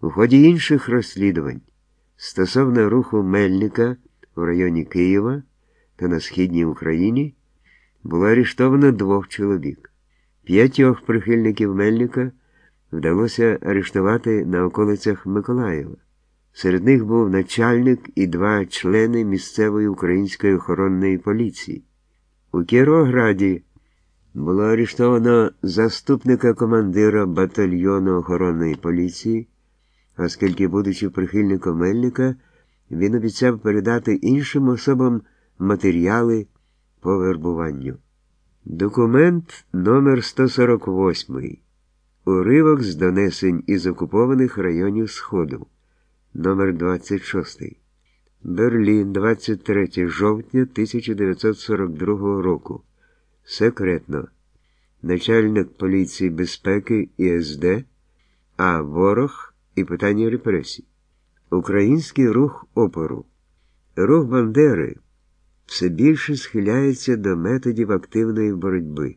У ході інших розслідувань стосовно руху Мельника у районі Києва та на східній Україні було арештовано двох чоловік. П'ятьох прихильників Мельника вдалося арештувати на околицях Миколаєва. Серед них був начальник і два члени місцевої української охоронної поліції. У Кіровограді було арештовано заступника командира батальйону охоронної поліції, оскільки, будучи прихильником Мельника, він обіцяв передати іншим особам матеріали по вербуванню. Документ номер 148 Уривок з донесень із окупованих районів Сходу. Номер 26 Берлін, 23 жовтня 1942 року. Секретно. Начальник поліції безпеки ІСД, А. Ворог і питання репресій. Український рух опору. Рух Бандери все більше схиляється до методів активної боротьби.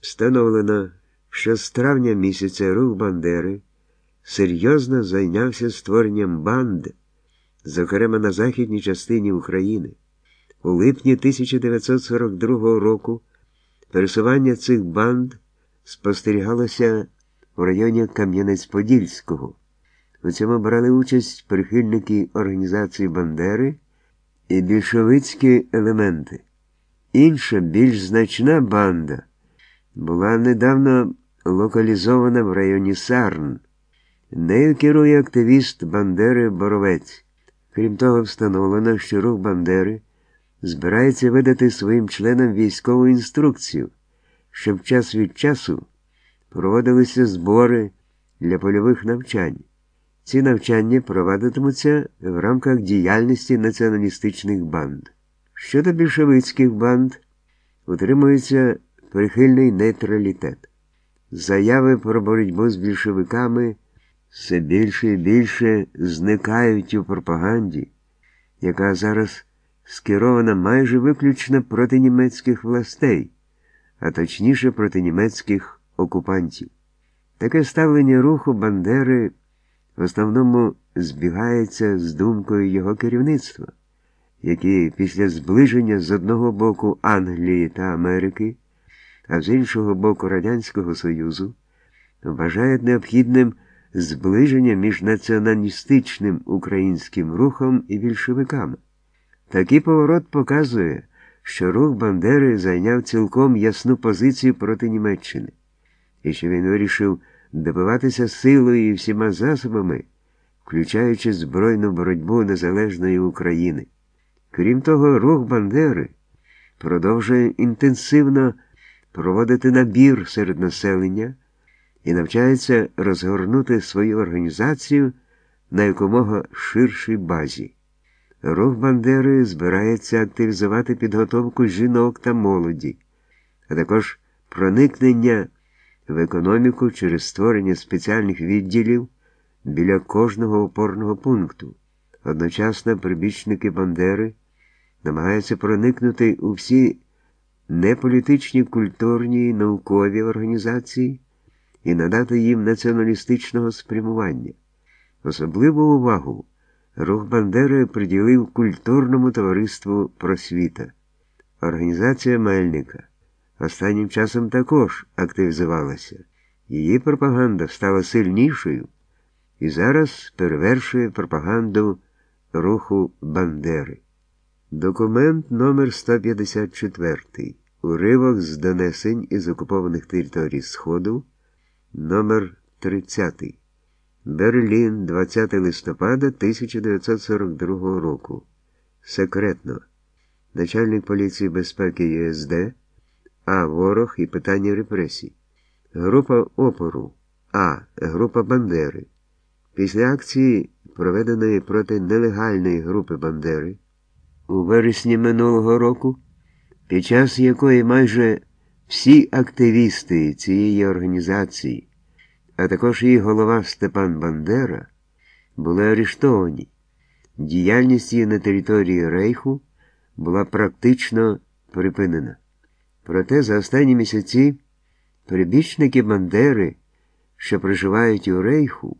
Встановлено, що з травня місяця рух Бандери серйозно зайнявся створенням банд, зокрема на західній частині України. У липні 1942 року пересування цих банд спостерігалося в районі Кам'янець-Подільського. У цьому брали участь прихильники організації Бандери і більшовицькі елементи. Інша, більш значна банда була недавно локалізована в районі Сарн. Нею керує активіст Бандери Боровець. Крім того, встановлено, що рух Бандери збирається видати своїм членам військову інструкцію, щоб час від часу проводилися збори для польових навчань. Ці навчання провадитимуться в рамках діяльності націоналістичних банд. Щодо більшовицьких банд, утримується прихильний нейтралітет. Заяви про боротьбу з більшовиками все більше і більше зникають у пропаганді, яка зараз скерована майже виключно проти німецьких властей, а точніше проти німецьких окупантів. Таке ставлення руху Бандери в основному збігається з думкою його керівництва, які після зближення з одного боку Англії та Америки, а з іншого боку Радянського Союзу, вважають необхідним зближення між націоналістичним українським рухом і більшовиками. Такий поворот показує, що рух Бандери зайняв цілком ясну позицію проти Німеччини, і що він вирішив добиватися силою і всіма засобами, включаючи збройну боротьбу незалежної України. Крім того, рух Бандери продовжує інтенсивно проводити набір серед населення і навчається розгорнути свою організацію на якомога ширшій базі. Рух Бандери збирається активізувати підготовку жінок та молоді, а також проникнення в економіку через створення спеціальних відділів біля кожного опорного пункту. Одночасно прибічники Бандери намагаються проникнути у всі неполітичні культурні і наукові організації і надати їм націоналістичного спрямування. Особливу увагу рух Бандери приділив культурному товариству просвіта. Організація Мельника останнім часом також активізувалася. Її пропаганда стала сильнішою і зараз перевершує пропаганду руху Бандери. Документ номер 154 Уривок з донесень із окупованих територій Сходу номер 30 Берлін, 20 листопада 1942 року. Секретно. Начальник поліції безпеки ЄСД А. Ворог і питання репресій. Група опору А. Група Бандери. Після акції, проведеної проти нелегальної групи Бандери у вересні минулого року, під час якої майже всі активісти цієї організації, а також її голова Степан Бандера, були арештовані. Діяльність її на території Рейху була практично припинена. Проте за останні місяці прибічники Бандери, що проживають у Рейху,